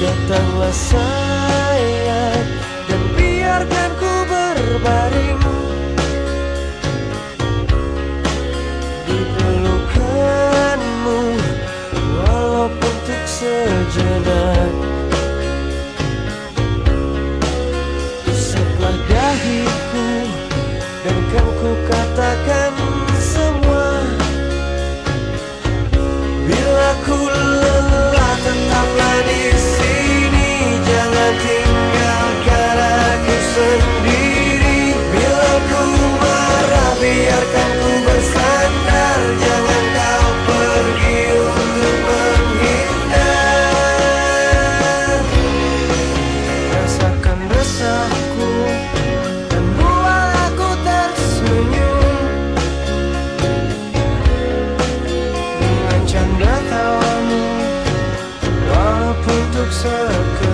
datanglah sayang dan biarkan ku berbaring. circle